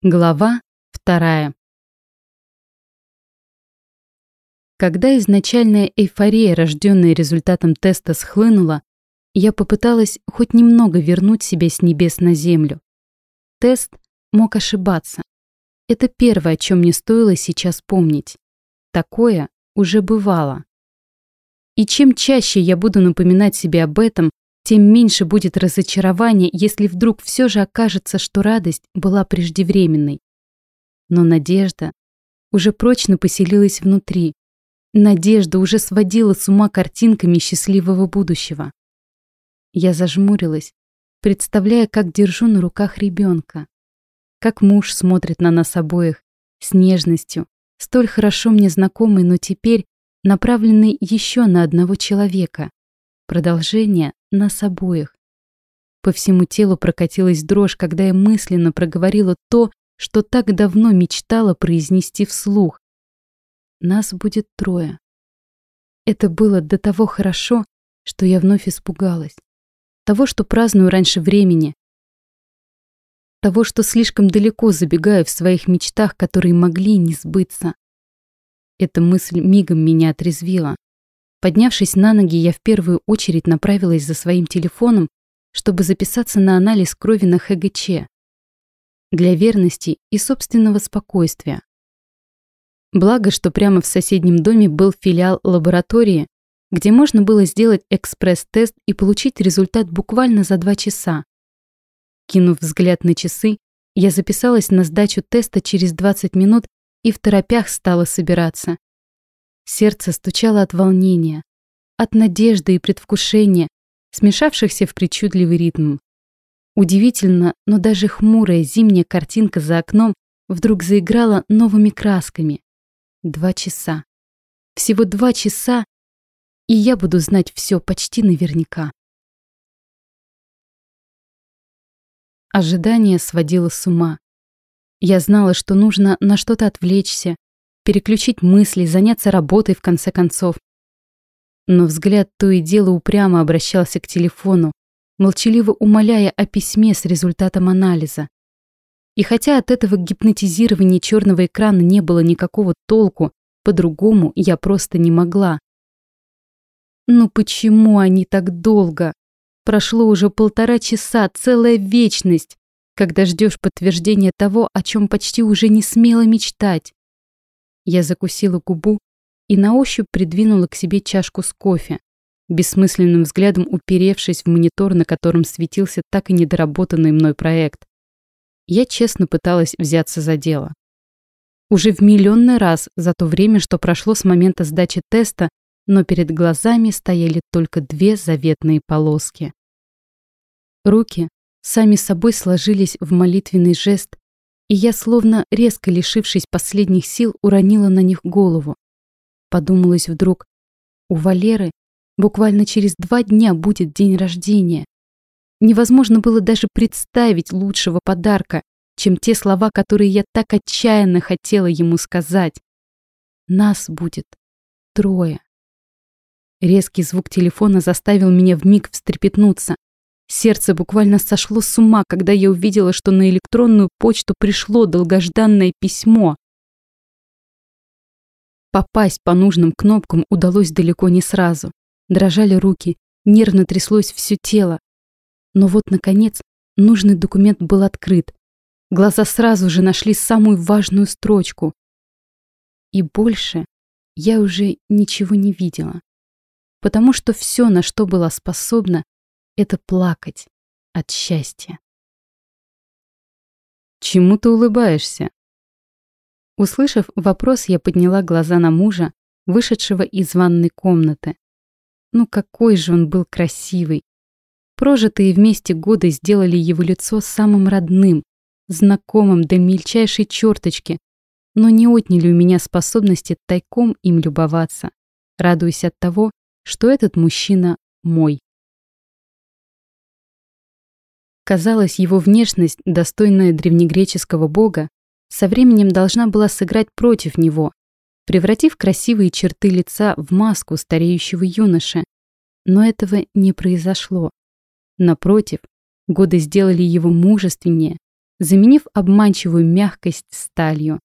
Глава вторая. Когда изначальная эйфория, рожденная результатом теста, схлынула, я попыталась хоть немного вернуть себя с небес на землю. Тест мог ошибаться. Это первое, о чем мне стоило сейчас помнить. Такое уже бывало. И чем чаще я буду напоминать себе об этом, тем меньше будет разочарования, если вдруг все же окажется, что радость была преждевременной. Но надежда уже прочно поселилась внутри. Надежда уже сводила с ума картинками счастливого будущего. Я зажмурилась, представляя, как держу на руках ребенка, как муж смотрит на нас обоих с нежностью, столь хорошо мне знакомый, но теперь направленный еще на одного человека. Продолжение нас обоих. По всему телу прокатилась дрожь, когда я мысленно проговорила то, что так давно мечтала произнести вслух. Нас будет трое. Это было до того хорошо, что я вновь испугалась. Того, что праздную раньше времени. Того, что слишком далеко забегаю в своих мечтах, которые могли не сбыться. Эта мысль мигом меня отрезвила. Поднявшись на ноги, я в первую очередь направилась за своим телефоном, чтобы записаться на анализ крови на ХГЧ. Для верности и собственного спокойствия. Благо, что прямо в соседнем доме был филиал лаборатории, где можно было сделать экспресс-тест и получить результат буквально за два часа. Кинув взгляд на часы, я записалась на сдачу теста через 20 минут и в торопях стала собираться. Сердце стучало от волнения, от надежды и предвкушения, смешавшихся в причудливый ритм. Удивительно, но даже хмурая зимняя картинка за окном вдруг заиграла новыми красками. Два часа. Всего два часа, и я буду знать все почти наверняка. Ожидание сводило с ума. Я знала, что нужно на что-то отвлечься, переключить мысли, заняться работой в конце концов. Но взгляд то и дело упрямо обращался к телефону, молчаливо умоляя о письме с результатом анализа. И хотя от этого гипнотизирования черного экрана не было никакого толку, по-другому я просто не могла. Ну почему они так долго? Прошло уже полтора часа, целая вечность, когда ждешь подтверждения того, о чем почти уже не смела мечтать. Я закусила губу и на ощупь придвинула к себе чашку с кофе, бессмысленным взглядом уперевшись в монитор, на котором светился так и недоработанный мной проект. Я честно пыталась взяться за дело. Уже в миллионный раз за то время, что прошло с момента сдачи теста, но перед глазами стояли только две заветные полоски. Руки сами собой сложились в молитвенный жест, и я, словно резко лишившись последних сил, уронила на них голову. Подумалось вдруг, у Валеры буквально через два дня будет день рождения. Невозможно было даже представить лучшего подарка, чем те слова, которые я так отчаянно хотела ему сказать. Нас будет трое. Резкий звук телефона заставил меня вмиг встрепетнуться. Сердце буквально сошло с ума, когда я увидела, что на электронную почту пришло долгожданное письмо. Попасть по нужным кнопкам удалось далеко не сразу. Дрожали руки, нервно тряслось все тело. Но вот, наконец, нужный документ был открыт. Глаза сразу же нашли самую важную строчку. И больше я уже ничего не видела. Потому что все, на что была способна, это плакать от счастья. «Чему ты улыбаешься?» Услышав вопрос, я подняла глаза на мужа, вышедшего из ванной комнаты. Ну какой же он был красивый! Прожитые вместе годы сделали его лицо самым родным, знакомым до мельчайшей черточки, но не отняли у меня способности тайком им любоваться, радуясь от того, что этот мужчина мой. Казалось, его внешность, достойная древнегреческого бога, со временем должна была сыграть против него, превратив красивые черты лица в маску стареющего юноши. Но этого не произошло. Напротив, годы сделали его мужественнее, заменив обманчивую мягкость сталью.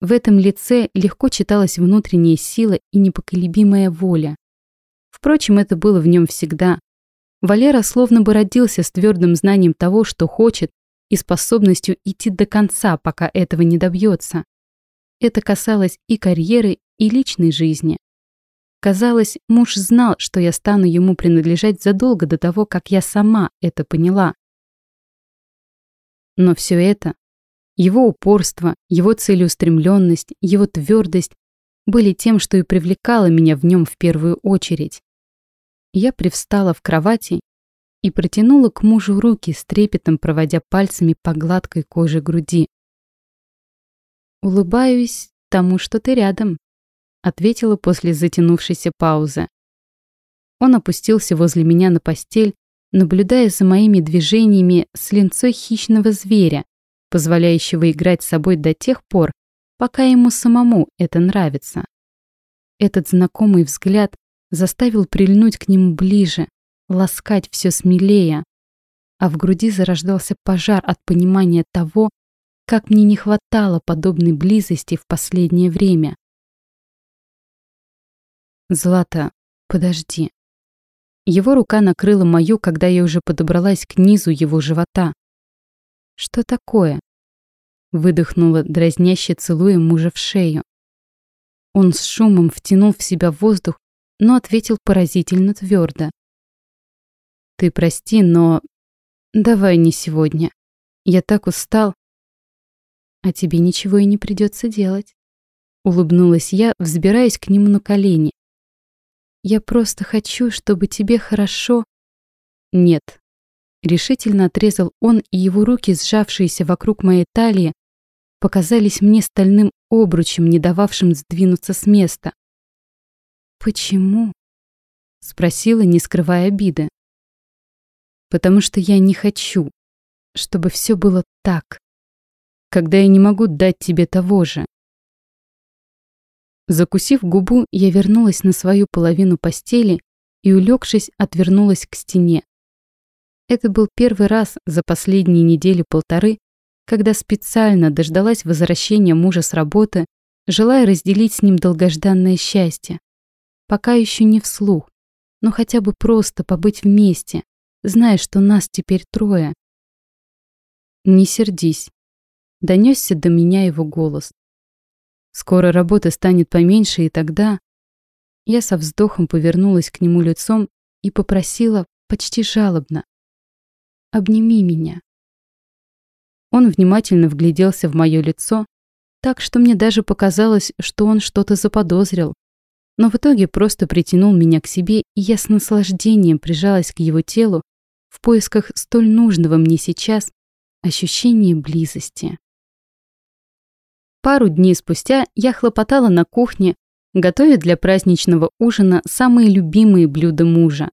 В этом лице легко читалась внутренняя сила и непоколебимая воля. Впрочем, это было в нем всегда. Валера словно бы родился с твердым знанием того, что хочет, и способностью идти до конца, пока этого не добьется. Это касалось и карьеры, и личной жизни. Казалось, муж знал, что я стану ему принадлежать задолго до того, как я сама это поняла. Но все это, его упорство, его целеустремленность, его твердость были тем, что и привлекало меня в нем в первую очередь. Я привстала в кровати и протянула к мужу руки с трепетом, проводя пальцами по гладкой коже груди. «Улыбаюсь тому, что ты рядом», — ответила после затянувшейся паузы. Он опустился возле меня на постель, наблюдая за моими движениями с линцой хищного зверя, позволяющего играть с собой до тех пор, пока ему самому это нравится. Этот знакомый взгляд заставил прильнуть к нему ближе, ласкать все смелее, а в груди зарождался пожар от понимания того, как мне не хватало подобной близости в последнее время. Злата, подожди. Его рука накрыла мою, когда я уже подобралась к низу его живота. Что такое? Выдохнула, дразняще целуя мужа в шею. Он с шумом втянул в себя воздух, но ответил поразительно твердо. Ты прости, но... Давай не сегодня. Я так устал. А тебе ничего и не придется делать. Улыбнулась я, взбираясь к нему на колени. Я просто хочу, чтобы тебе хорошо... Нет. Решительно отрезал он, и его руки, сжавшиеся вокруг моей талии, показались мне стальным обручем, не дававшим сдвинуться с места. «Почему?» — спросила, не скрывая обиды потому что я не хочу, чтобы все было так, когда я не могу дать тебе того же. Закусив губу, я вернулась на свою половину постели и, улегшись, отвернулась к стене. Это был первый раз за последние недели-полторы, когда специально дождалась возвращения мужа с работы, желая разделить с ним долгожданное счастье. Пока еще не вслух, но хотя бы просто побыть вместе, зная, что нас теперь трое. «Не сердись», — донесся до меня его голос. «Скоро работы станет поменьше, и тогда...» Я со вздохом повернулась к нему лицом и попросила почти жалобно. «Обними меня». Он внимательно вгляделся в мое лицо, так что мне даже показалось, что он что-то заподозрил. Но в итоге просто притянул меня к себе, и я с наслаждением прижалась к его телу, в поисках столь нужного мне сейчас ощущения близости. Пару дней спустя я хлопотала на кухне, готовя для праздничного ужина самые любимые блюда мужа.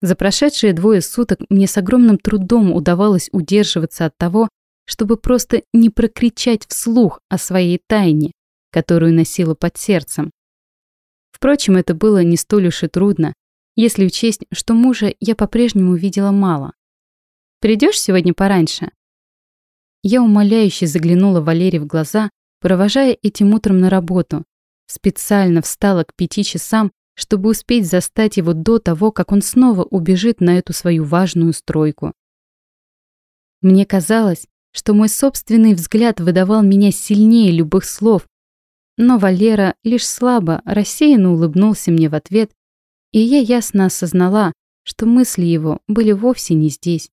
За прошедшие двое суток мне с огромным трудом удавалось удерживаться от того, чтобы просто не прокричать вслух о своей тайне, которую носила под сердцем. Впрочем, это было не столь уж и трудно, если учесть, что мужа я по-прежнему видела мало. Придешь сегодня пораньше?» Я умоляюще заглянула Валере в глаза, провожая этим утром на работу. Специально встала к пяти часам, чтобы успеть застать его до того, как он снова убежит на эту свою важную стройку. Мне казалось, что мой собственный взгляд выдавал меня сильнее любых слов, но Валера лишь слабо, рассеянно улыбнулся мне в ответ и я ясно осознала, что мысли его были вовсе не здесь.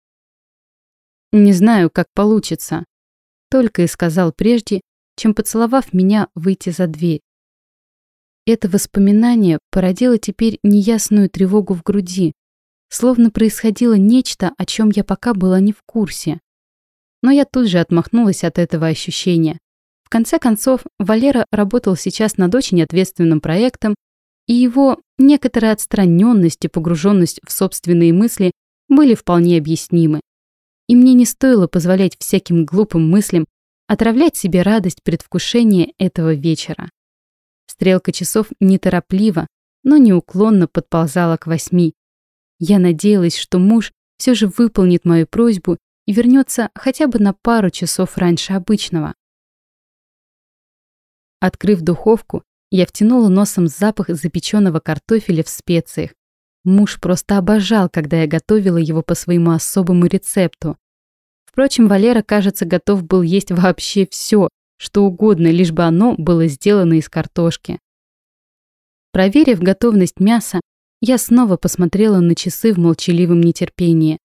«Не знаю, как получится», — только и сказал прежде, чем, поцеловав меня, выйти за дверь. Это воспоминание породило теперь неясную тревогу в груди, словно происходило нечто, о чем я пока была не в курсе. Но я тут же отмахнулась от этого ощущения. В конце концов, Валера работал сейчас над очень ответственным проектом, и его некоторая отстраненность и погруженность в собственные мысли были вполне объяснимы. И мне не стоило позволять всяким глупым мыслям отравлять себе радость предвкушения этого вечера. Стрелка часов неторопливо, но неуклонно подползала к восьми. Я надеялась, что муж все же выполнит мою просьбу и вернется хотя бы на пару часов раньше обычного. Открыв духовку, я втянула носом запах запеченного картофеля в специях. Муж просто обожал, когда я готовила его по своему особому рецепту. Впрочем, Валера, кажется, готов был есть вообще все, что угодно, лишь бы оно было сделано из картошки. Проверив готовность мяса, я снова посмотрела на часы в молчаливом нетерпении.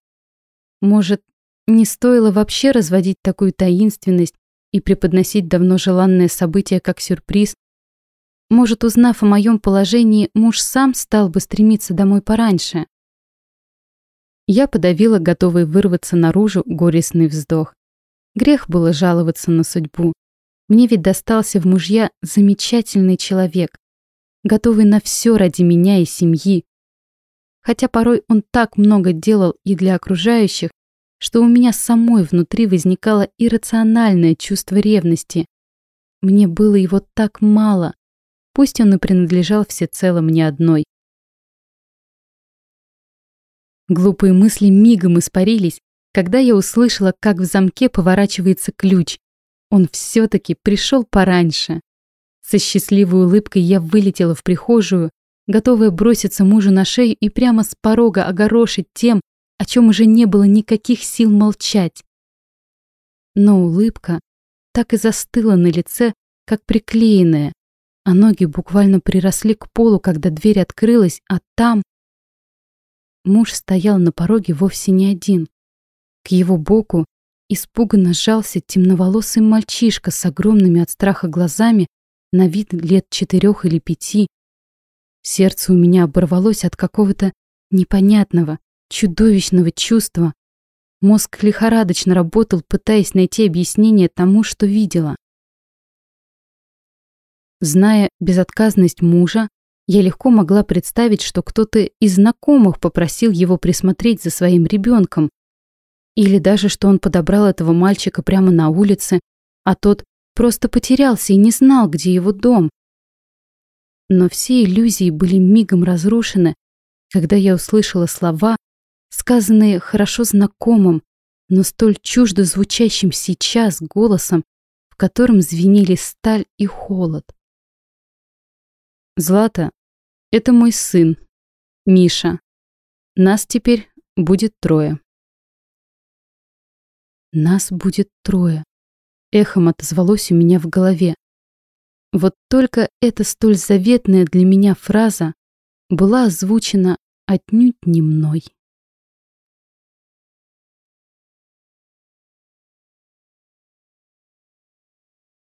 Может, не стоило вообще разводить такую таинственность и преподносить давно желанное событие как сюрприз? Может, узнав о моем положении, муж сам стал бы стремиться домой пораньше? Я подавила готовый вырваться наружу горестный вздох. Грех было жаловаться на судьбу. Мне ведь достался в мужья замечательный человек, готовый на все ради меня и семьи. Хотя порой он так много делал и для окружающих, что у меня самой внутри возникало иррациональное чувство ревности. Мне было его так мало, пусть он и принадлежал всецело мне одной. Глупые мысли мигом испарились, когда я услышала, как в замке поворачивается ключ. Он все-таки пришел пораньше. Со счастливой улыбкой я вылетела в прихожую, готовая броситься мужу на шею и прямо с порога огорошить тем, о чем уже не было никаких сил молчать. Но улыбка так и застыла на лице, как приклеенная, а ноги буквально приросли к полу, когда дверь открылась, а там... Муж стоял на пороге вовсе не один. К его боку испуганно сжался темноволосый мальчишка с огромными от страха глазами на вид лет четырех или пяти. Сердце у меня оборвалось от какого-то непонятного, чудовищного чувства. Мозг лихорадочно работал, пытаясь найти объяснение тому, что видела. Зная безотказность мужа, я легко могла представить, что кто-то из знакомых попросил его присмотреть за своим ребенком, или даже что он подобрал этого мальчика прямо на улице, а тот просто потерялся и не знал, где его дом. Но все иллюзии были мигом разрушены, когда я услышала слова, сказанные хорошо знакомым, но столь чуждо звучащим сейчас голосом, в котором звенели сталь и холод. «Злата, это мой сын, Миша. Нас теперь будет трое». «Нас будет трое», эхом отозвалось у меня в голове. Вот только эта столь заветная для меня фраза была озвучена отнюдь не мной.